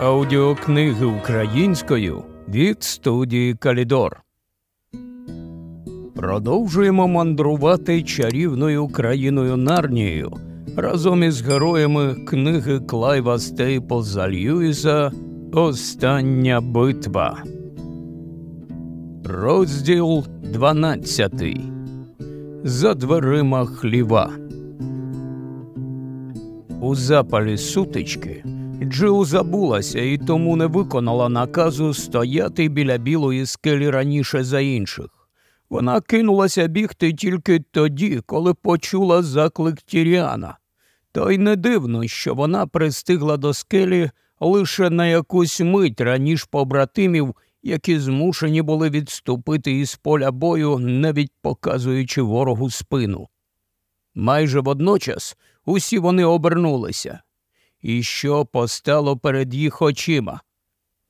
Аудіокниги українською від студії Калідор. Продовжуємо мандрувати чарівною країною Нарнією разом із героями книги Клайва Стейплза Льюіса Остання битва. Розділ 12. За дверима хліва. У запалі сутички Джил забулася і тому не виконала наказу стояти біля білої скелі раніше за інших. Вона кинулася бігти тільки тоді, коли почула заклик Тіріана. То й не дивно, що вона пристигла до скелі лише на якусь мить раніж побратимів, які змушені були відступити із поля бою, навіть показуючи ворогу спину. Майже водночас усі вони обернулися. І що постало перед їх очима?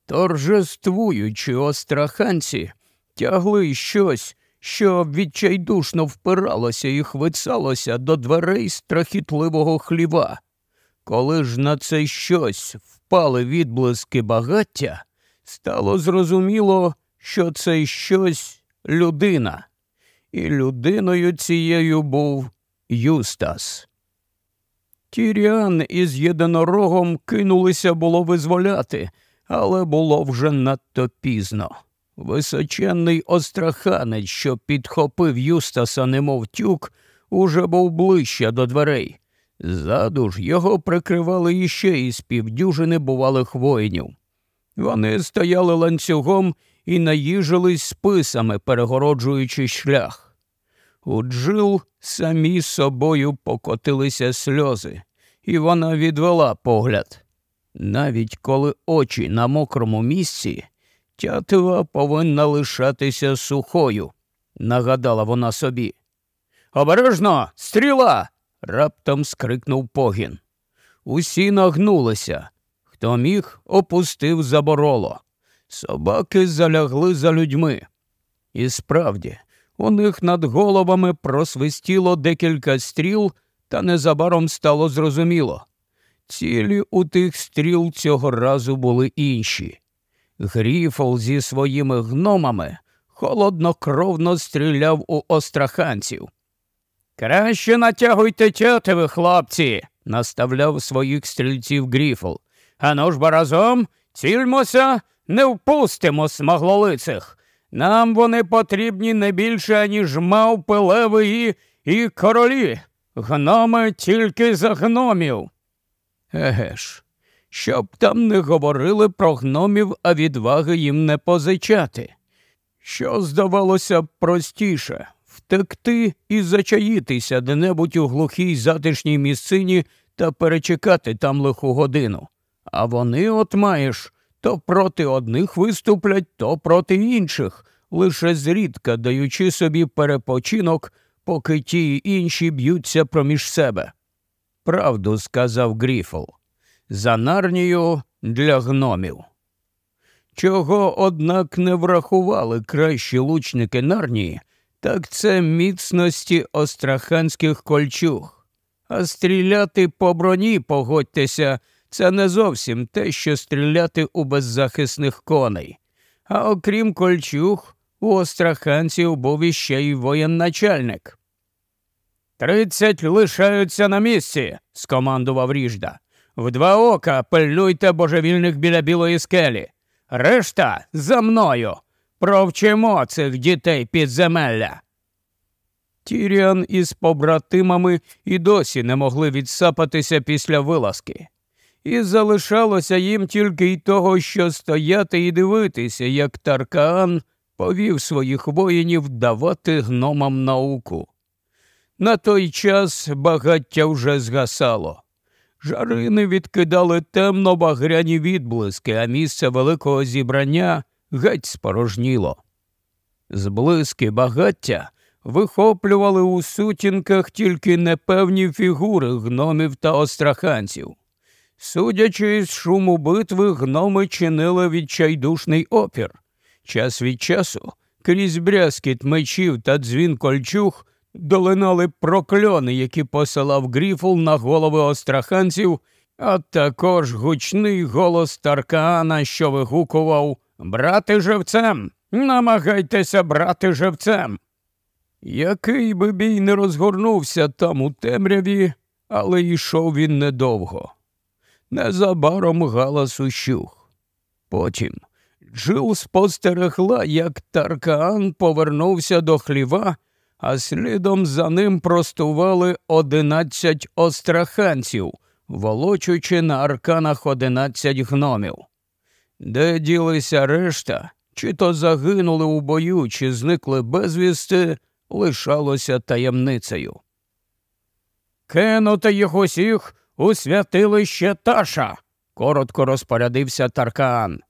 Торжествуючи остраханці, тягли щось, що відчайдушно впиралося і хвицалося до дверей страхітливого хліва. Коли ж на це щось впали відблиски багаття, стало зрозуміло, що це щось людина, і людиною цією був Юстас. Тіріан із єдинорогом кинулися було визволяти, але було вже надто пізно. Височенний остраханець, що підхопив Юстаса, немов тюк, уже був ближче до дверей. Ззаду ж його прикривали іще із півдюжини бувалих воїнів. Вони стояли ланцюгом і наїжились списами, перегороджуючи шлях. У Джил самі собою покотилися сльози, і вона відвела погляд. Навіть коли очі на мокрому місці, тятива повинна лишатися сухою, нагадала вона собі. Обережно, стріла. раптом скрикнув погін. Усі нагнулися. Хто міг, опустив забороло. Собаки залягли за людьми. І справді, у них над головами просвистіло декілька стріл, та незабаром стало зрозуміло. Цілі у тих стріл цього разу були інші. Гріфол зі своїми гномами холоднокровно стріляв у остраханців. Краще натягуйте тятиви, хлопці, наставляв своїх стрільців Гріфол. Ану ж бо разом цільмося, не впустимо смаглолицих. Нам вони потрібні не більше, аніж мавпи, леви і, і королі. Гноми тільки за гномів. Еге ж, щоб там не говорили про гномів, а відваги їм не позичати. Що здавалося б простіше втекти і зачаїтися де-небудь у глухій затишній місцині та перечекати там лиху годину. А вони, от маєш, то проти одних виступлять, то проти інших, лише зрідка даючи собі перепочинок, поки ті й інші б'ються проміж себе. Правду сказав Гріфл. За нарнію для гномів. Чого, однак, не врахували кращі лучники нарнії, так це міцності остраханських кольчуг. А стріляти по броні, погодьтеся, це не зовсім те, що стріляти у беззахисних коней. А окрім кольчуг, у остраханців був іще й воєнначальник. Тридцять лишаються на місці, скомандував Ріжда. В два ока пильнуйте божевільних біля білої скелі. Решта за мною. Провчимо цих дітей підземелля. Тіріан із побратимами і досі не могли відсапатися після вилазки і залишалося їм тільки й того, що стояти і дивитися, як Таркаан повів своїх воїнів давати гномам науку. На той час багаття вже згасало. Жарини відкидали темно багряні відблиски, а місце великого зібрання геть спорожніло. Зблиски багаття вихоплювали у сутінках тільки непевні фігури гномів та остраханців. Судячи з шуму битви, гноми чинили відчайдушний опір. Час від часу, крізь брязкіт мечів та дзвін кольчуг, долинали прокльони, які посилав Гріфл на голови остраханців, а також гучний голос Таркаана, що вигукував Брати живцем, намагайтеся брати живцем. Який би бій не розгорнувся там у темряві, але йшов він недовго. Незабаром галас ущух. Потім Джил спостерегла, як Таркаан повернувся до хліва, а слідом за ним простували одинадцять остраханців, волочучи на арканах одинадцять гномів. Де ділися решта, чи то загинули у бою, чи зникли безвісти, лишалося таємницею. Кинути їх усіх у святилище Таша, коротко розпорядився Таркаан.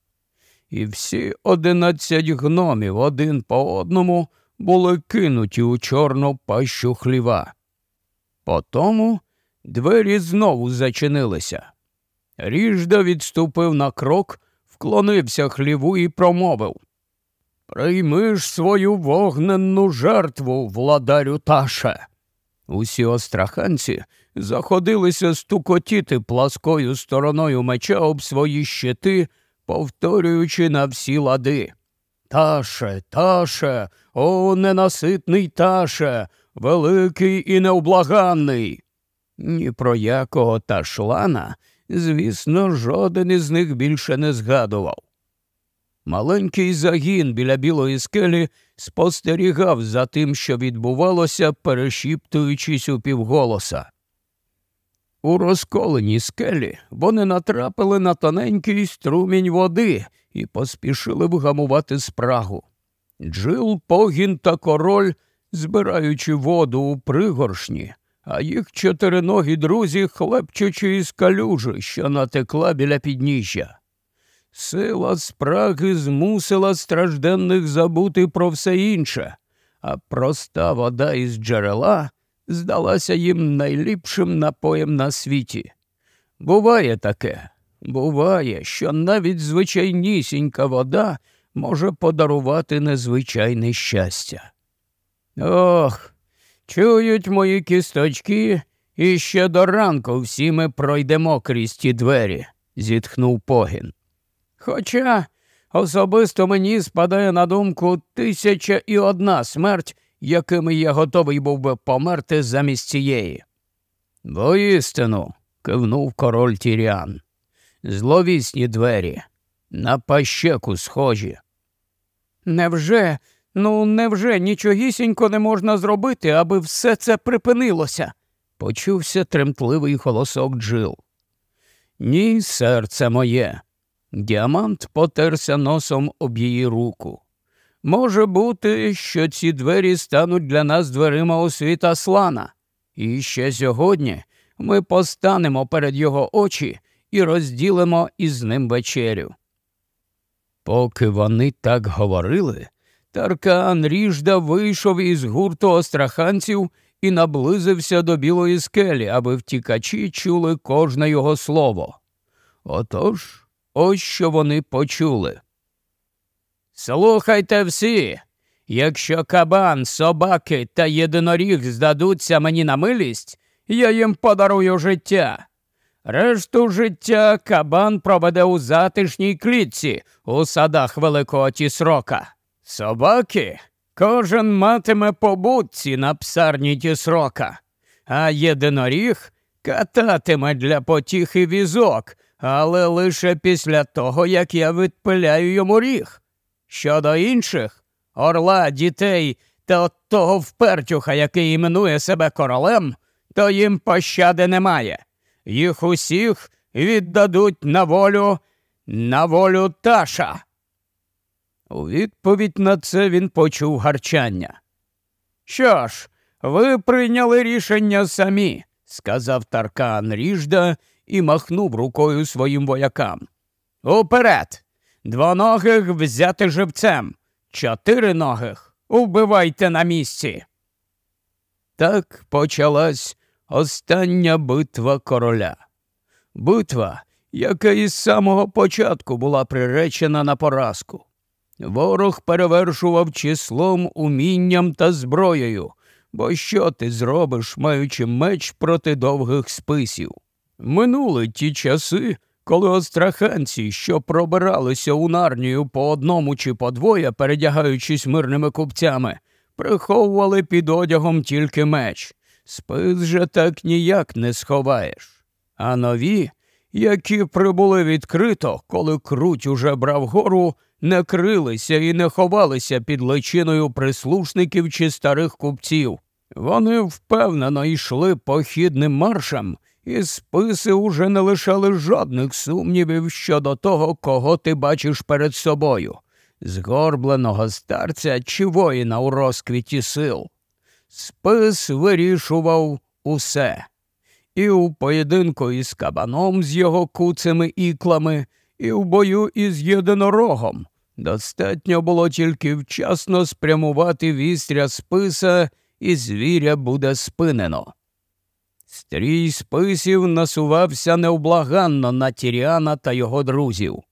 І всі одинадцять гномів один по одному були кинуті у чорну пащу хліва. Потому двері знову зачинилися. Ріжда відступив на крок, вклонився хліву і промовив Прийми ж свою вогненну жертву, владарю Таше. Усі остраханці заходилися стукотіти пласкою стороною меча об свої щити, повторюючи на всі лади. Таше, таше, о, ненаситний таше, великий і необлаганний. Ні про якого ташлана, звісно, жоден із них більше не згадував. Маленький загін біля білої скелі спостерігав за тим, що відбувалося, перешіптуючись у півголоса. У розколеній скелі вони натрапили на тоненький струмінь води і поспішили вгамувати спрагу. Джил, погін та король, збираючи воду у пригоршні, а їх чотириногі друзі, хлепчучи із калюжі, що натекла біля підніжжя. Сила спраги змусила стражденних забути про все інше, а проста вода із джерела здалася їм найліпшим напоєм на світі. Буває таке, буває, що навіть звичайнісінька вода може подарувати незвичайне щастя. Ох, чують мої кісточки, і ще до ранку всі ми пройдемо крізь ті двері, зітхнув погін. Хоча особисто мені спадає на думку тисяча і одна смерть, якими я готовий був би померти замість цієї. Воістину, кивнув король Тіріан. Зловісні двері, на пащеку схожі. Невже, ну невже нічогісінько не можна зробити, аби все це припинилося? почувся тремтливий голосок Джил. Ні, серце моє, Діамант потерся носом об її руку. Може бути, що ці двері стануть для нас дверима у світ Аслана, і ще сьогодні ми постанемо перед його очі і розділимо із ним вечерю. Поки вони так говорили, Таркан Ріжда вийшов із гурту остраханців і наблизився до білої скелі, аби втікачі чули кожне його слово. Отож. Ось що вони почули. Слухайте всі. Якщо кабан, собаки та єдиноріг здадуться мені на милість, я їм подарую життя. Решту життя кабан проведе у затишній клітці у садах Великого Тісрока. Собаки кожен матиме побутці на псарні Тісрока, а єдиноріг кататиме для потіхи візок але лише після того, як я відпиляю йому ріг. Щодо інших орла, дітей та того впертюха, який іменує себе королем, то їм пощади немає. Їх усіх віддадуть на волю, на волю таша. У відповідь на це він почув гарчання. Що ж, ви прийняли рішення самі, сказав Таркан Ріжда і махнув рукою своїм воякам. Уперед! Двоногих взяти живцем, чотириногих убивайте на місці. Так почалась остання битва короля. Битва, яка із самого початку була приречена на поразку. Ворог перевершував числом, умінням та зброєю, бо що ти зробиш, маючи меч проти довгих списів? Минули ті часи, коли остраханці, що пробиралися у нарнію по одному чи по двоє, передягаючись мирними купцями, приховували під одягом тільки меч. Спис же так ніяк не сховаєш. А нові, які прибули відкрито, коли круть уже брав гору, не крилися і не ховалися під личиною прислушників чи старих купців. Вони впевнено йшли похідним маршем, і списи уже не лишали жодних сумнівів щодо того, кого ти бачиш перед собою згорбленого старця чи воїна у розквіті сил. Спис вирішував усе. І у поєдинку із кабаном з його куцими іклами, і в бою із єдинорогом. Достатньо було тільки вчасно спрямувати вістря списа, і звіря буде спинено. Стрій списів насувався невблаганно на Тіріана та його друзів,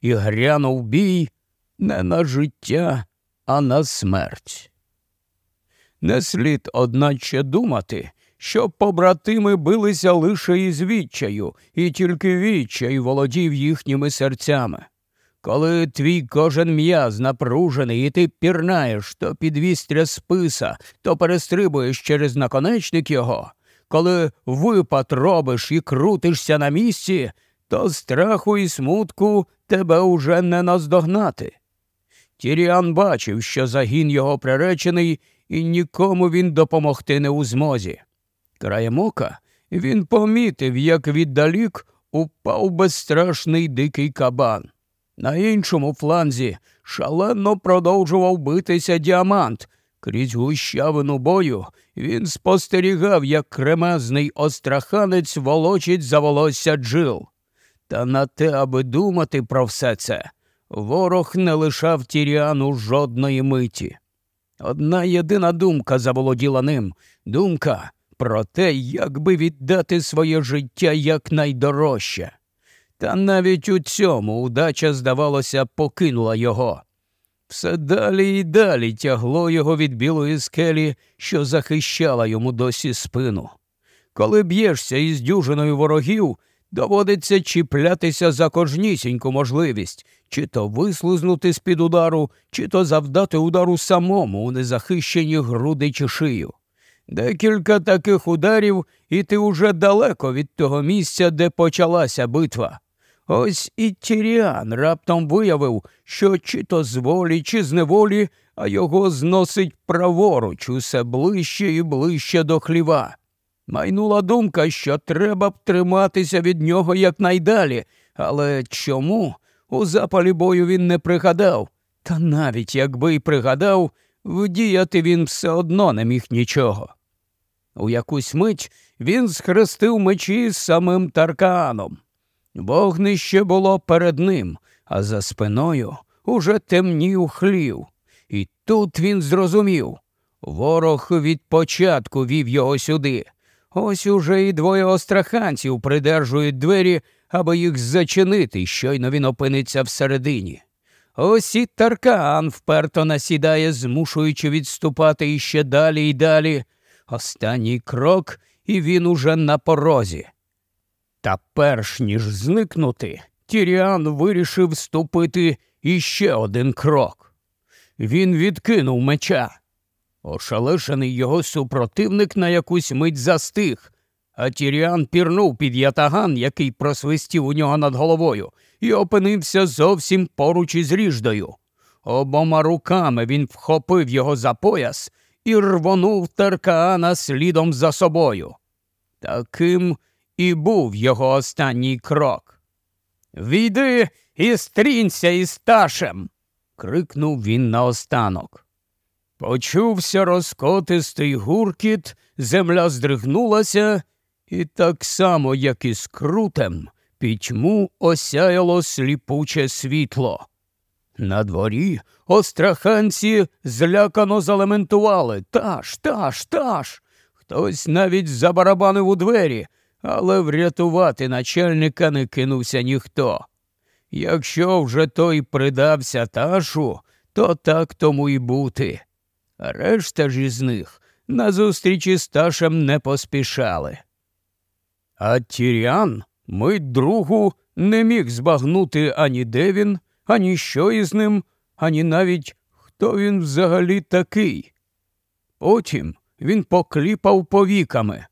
і грянув бій не на життя, а на смерть. Не слід, одначе, думати, що побратими билися лише із відчаю, і тільки відчай володів їхніми серцями. Коли твій кожен м'яз напружений, і ти пірнаєш то підвістря списа, то перестрибуєш через наконечник його, коли випад робиш і крутишся на місці, то страху і смутку тебе уже не наздогнати. Тіріан бачив, що загін його приречений, і нікому він допомогти не у змозі. Краєм ока він помітив, як віддалік упав безстрашний дикий кабан. На іншому фланзі шалено продовжував битися діамант. Крізь гущавину бою він спостерігав, як кремезний остраханець волочить за волосся джил. Та на те, аби думати про все це, ворог не лишав тіріану жодної миті. Одна єдина думка заволоділа ним думка про те, як би віддати своє життя якнайдорожче. Та навіть у цьому удача, здавалося, покинула його. Все далі і далі тягло його від білої скелі, що захищала йому досі спину. Коли б'єшся із дюжиною ворогів, доводиться чіплятися за кожнісіньку можливість, чи то вислизнути з під удару, чи то завдати удару самому у незахищені груди чи шию. Декілька таких ударів, і ти уже далеко від того місця, де почалася битва. Ось і Тіріан раптом виявив, що чи то з волі, чи з неволі, а його зносить праворуч усе ближче і ближче до хліва. Майнула думка, що треба б триматися від нього якнайдалі, але чому у запалі бою він не пригадав? Та навіть якби й пригадав, вдіяти він все одно не міг нічого. У якусь мить він схрестив мечі з самим Таркааном. Вогнище було перед ним, а за спиною уже темнів хлів. І тут він зрозумів ворог від початку вів його сюди. Ось уже і двоє остраханців придержують двері, аби їх зачинити, щойно він опиниться всередині. Ось і Таркан вперто насідає, змушуючи відступати іще далі і далі. Останній крок, і він уже на порозі. Та перш ніж зникнути, Тіріан вирішив ступити іще один крок. Він відкинув меча. Ошалешений його супротивник на якусь мить застиг, а Тіріан пірнув під ятаган, який просвистів у нього над головою, і опинився зовсім поруч із ріждою. Обома руками він вхопив його за пояс і рвонув Таркаана слідом за собою. Таким і був його останній крок. Війди і стрінься із ташем. крикнув він наостанок. Почувся розкотистий гуркіт, земля здригнулася, і так само, як і з крутем, пітьму осяяло сліпуче світло. На дворі остраханці злякано залементували Таш, таш, таш. Хтось навіть забарабанив у двері, але врятувати начальника не кинувся ніхто. Якщо вже той придався ташу, то так тому й бути. Решта ж із них на зустрічі з ташем не поспішали. А Тіріан, мить другу, не міг збагнути ані де він, ані що із ним, ані навіть хто він взагалі такий. Потім він покліпав повіками.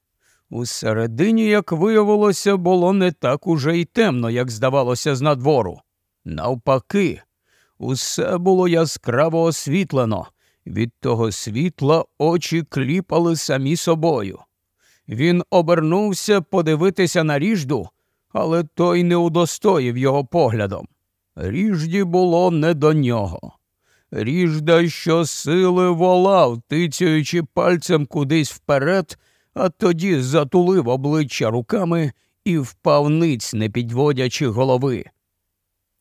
Усередині, як виявилося, було не так уже й темно, як здавалося, з надвору. Навпаки, усе було яскраво освітлено. Від того світла очі кліпали самі собою. Він обернувся подивитися на ріжду, але той не удостоїв його поглядом. Ріжді було не до нього. Ріжда щосили волав, тицяючи пальцем кудись вперед, а тоді затулив обличчя руками і впав ниць, не підводячи голови.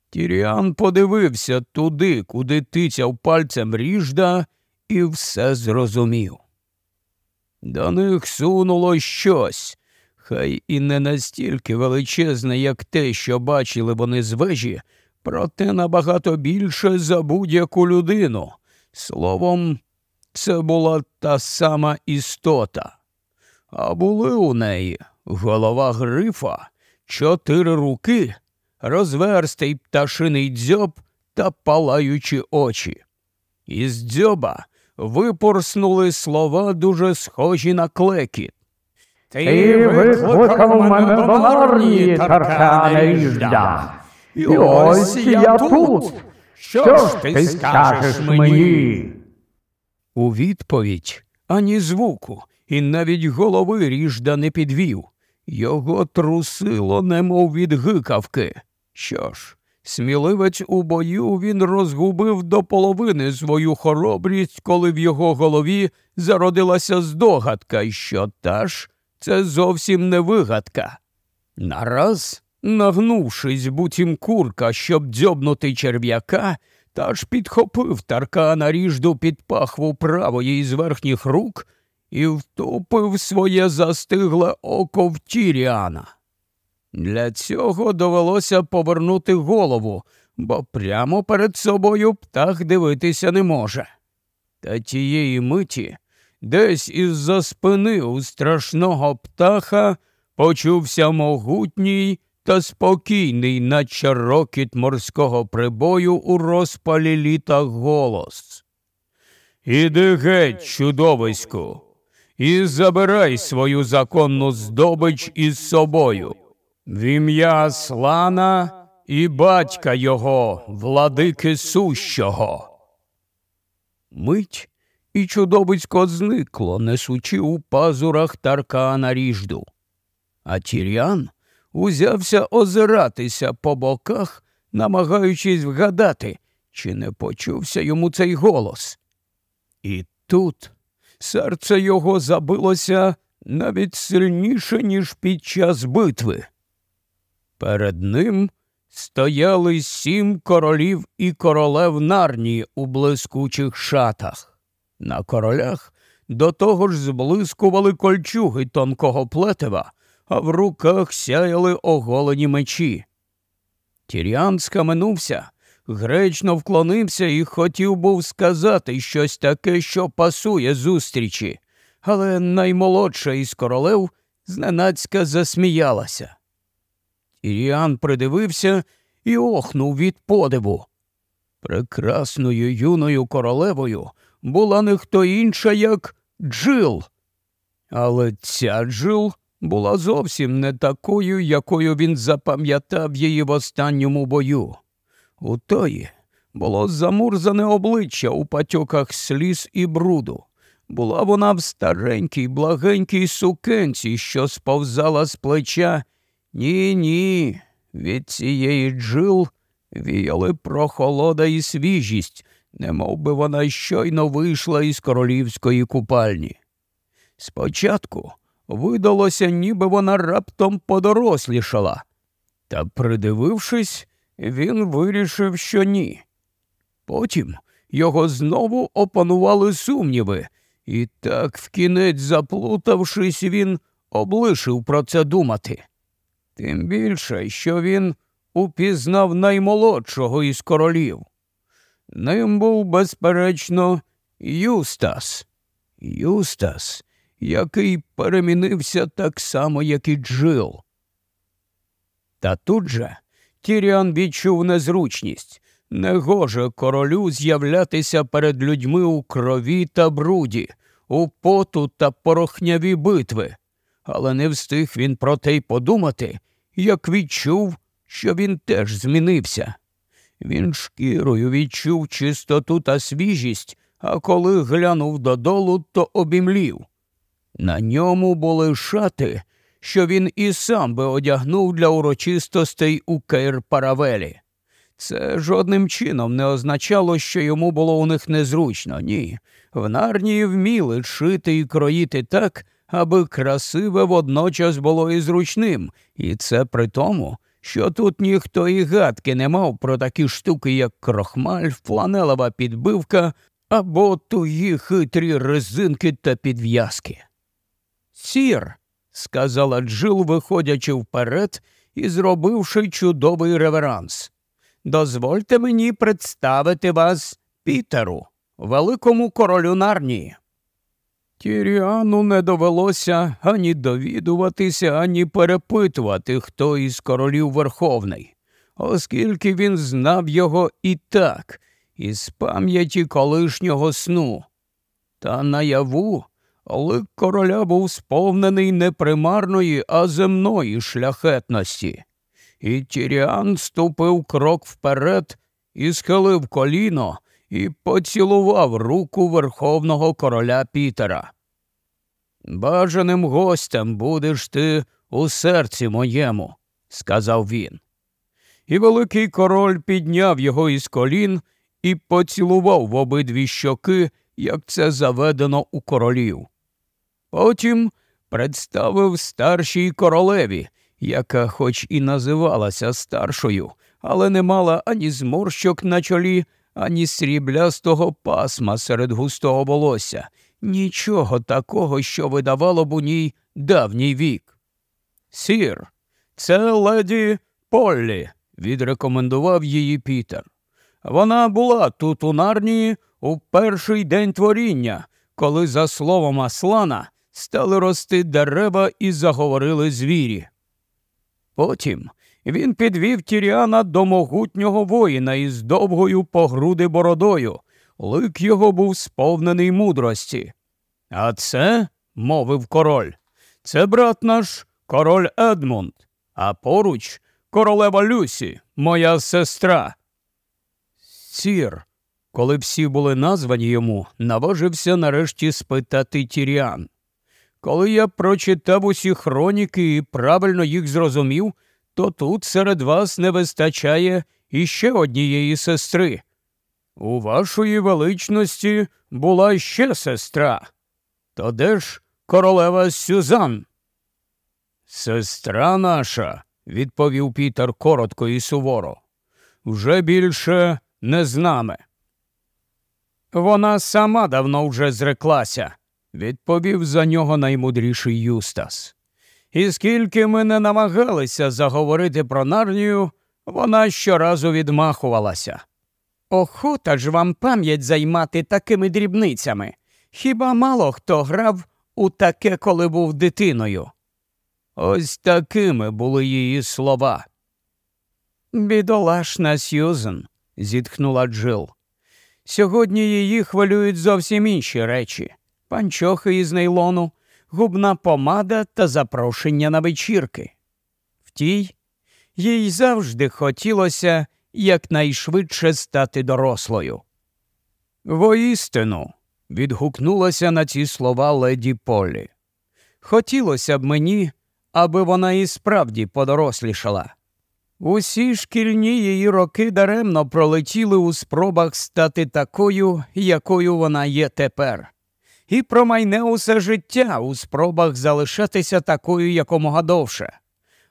Тіріан подивився туди, куди тицяв пальцем ріжда, і все зрозумів. До них сунуло щось, хай і не настільки величезне, як те, що бачили вони з вежі, проте набагато більше за будь-яку людину. Словом, це була та сама істота. А були у неї голова грифа, чотири руки, розверстий пташиний дзьоб та палаючі очі. Із дзьоба випорснули слова дуже схожі на клекіт. Ти викликав мене до нарнії, Таркане Ріжда. І ось я тут. Що ж ти скажеш мені? У відповідь ані звуку, і навіть голови ріжда не підвів. Його трусило, немов від гикавки. Що ж, сміливець у бою він розгубив до половини свою хоробрість, коли в його голові зародилася здогадка, що та ж це зовсім не вигадка. Нараз, нагнувшись, буцім курка, щоб дзьобнути черв'яка, та ж підхопив таркана ріжду під пахву правої із верхніх рук і втупив своє застигле око в Тіріана. Для цього довелося повернути голову, бо прямо перед собою птах дивитися не може. Та тієї миті десь із за спини у страшного птаха почувся могутній та спокійний, наче рокіт морського прибою у розпалі літа голос. Іди геть, чудовиську, і забирай свою законну здобич із собою. В ім'я Слана і батька його, владики сущого. Мить і чудовисько зникло, несучи у пазурах таркана ріжду. А Тір'ян узявся озиратися по боках, намагаючись вгадати, чи не почувся йому цей голос. І тут серце його забилося навіть сильніше, ніж під час битви. Перед ним стояли сім королів і королев нарні у блискучих шатах. На королях до того ж зблискували кольчуги тонкого плетева, а в руках сяяли оголені мечі. Тіріан скаменувся, гречно вклонився і хотів був сказати щось таке, що пасує зустрічі, але наймолодша із королев зненацька засміялася. Тіріан придивився і охнув від подиву. Прекрасною юною королевою була не хто інша, як Джил. Але ця Джил була зовсім не такою, якою він запам'ятав її в останньому бою. У тої було замурзане обличчя у патьоках сліз і бруду. Була вона в старенькій, благенькій сукенці, що сповзала з плеча. Ні, ні. Від цієї джил віяли прохолода і свіжість, немов би вона щойно вийшла із королівської купальні. Спочатку видалося, ніби вона раптом подорослішала, та, придивившись, він вирішив, що ні. Потім його знову опанували сумніви, і так, вкінець заплутавшись, він облишив про це думати. Тим більше, що він упізнав наймолодшого із королів. Ним був, безперечно, Юстас. Юстас, який перемінився так само, як і Джил. Та тут же Тіріан відчув незручність. Негоже королю з'являтися перед людьми у крові та бруді, у поту та порохняві битви. Але не встиг він про те й подумати, як відчув, що він теж змінився. Він шкірою відчув чистоту та свіжість, а коли глянув додолу, то обімлів. На ньому були шати, що він і сам би одягнув для урочистостей у Кейр Паравелі. Це жодним чином не означало, що йому було у них незручно, ні. В нарнії вміли шити і кроїти так, аби красиве водночас було і зручним, і це при тому, що тут ніхто і гадки не мав про такі штуки, як крохмаль, фланелева підбивка або туї хитрі резинки та підв'язки. Сір, сказала Джил, виходячи вперед і зробивши чудовий реверанс. Дозвольте мені представити вас Пітеру, великому королю Нарнії. Тіріану не довелося ані довідуватися, ані перепитувати, хто із королів Верховний, оскільки він знав його і так, із пам'яті колишнього сну. Та наяву лик короля був сповнений не примарної, а земної шляхетності. І Тіріан ступив крок вперед і схилив коліно і поцілував руку верховного короля Пітера. Бажаним гостем будеш ти у серці моєму, сказав він. І великий король підняв його із колін і поцілував в обидві щоки, як це заведено у королів. Потім представив старшій королеві, яка хоч і називалася старшою, але не мала ані зморщок на чолі, ані сріблястого пасма серед густого волосся, нічого такого, що видавало б у ній давній вік. Сір, це леді Поллі, відрекомендував її Пітер. Вона була тут у нарнії у перший день творіння, коли, за словом Аслана, стали рости дерева і заговорили звірі. Потім він підвів Тіріана до могутнього воїна із довгою погруди бородою. Лик його був сповнений мудрості. А це, мовив король, це брат наш король Едмунд, а поруч королева Люсі, моя сестра. Сір, коли всі були названі йому, наважився нарешті спитати Тіріан. Коли я прочитав усі хроніки і правильно їх зрозумів, то тут серед вас не вистачає іще однієї сестри. У вашої величності була ще сестра. То де ж королева Сюзан? Сестра наша, відповів Пітер коротко і суворо, вже більше не з нами. Вона сама давно вже зреклася, відповів за нього наймудріший Юстас. І скільки ми не намагалися заговорити про нарнію, вона щоразу відмахувалася. Охота ж вам пам'ять займати такими дрібницями. Хіба мало хто грав у таке, коли був дитиною? Ось такими були її слова. Бідолашна Сьюзен, зітхнула Джил. Сьогодні її хвилюють зовсім інші речі панчохи із нейлону, губна помада та запрошення на вечірки. Втій, їй завжди хотілося якнайшвидше стати дорослою. Воістину, відгукнулася на ці слова леді Полі. Хотілося б мені, аби вона і справді подорослішала. Усі шкільні її роки даремно пролетіли у спробах стати такою, якою вона є тепер і промайне усе життя у спробах залишатися такою якомога довше.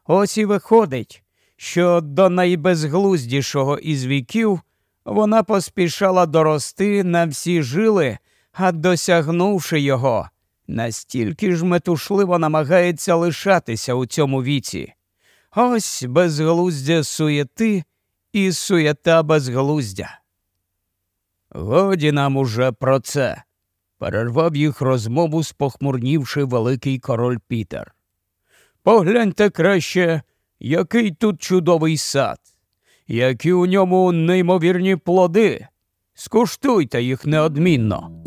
Ось і виходить, що до найбезглуздішого із віків вона поспішала дорости на всі жили, а досягнувши його, настільки ж метушливо намагається лишатися у цьому віці. Ось безглуздя суєти і суєта безглуздя. Годі нам уже про це перервав їх розмову, спохмурнівши великий король Пітер. Погляньте краще який тут чудовий сад, які у ньому неймовірні плоди. Скуштуйте їх неодмінно.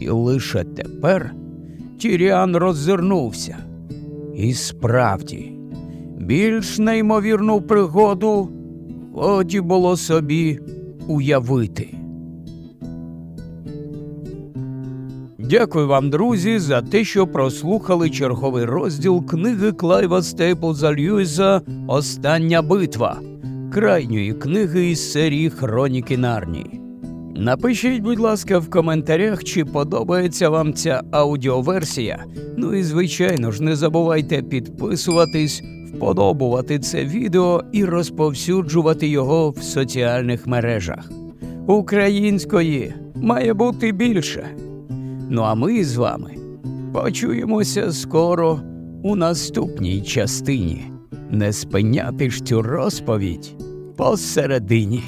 І лише тепер Тіріан роззирнувся. І справді, більш неймовірну пригоду годі було собі уявити. Дякую вам, друзі, за те, що прослухали черговий розділ книги Клайва Стейплза Льюіса Остання битва крайньої книги із серії Хроніки Нарнії. Напишіть, будь ласка, в коментарях, чи подобається вам ця аудіоверсія. Ну і звичайно ж, не забувайте підписуватись, вподобувати це відео і розповсюджувати його в соціальних мережах. Української має бути більше. Ну а ми з вами почуємося скоро у наступній частині. Не спиняти ж цю розповідь посередині.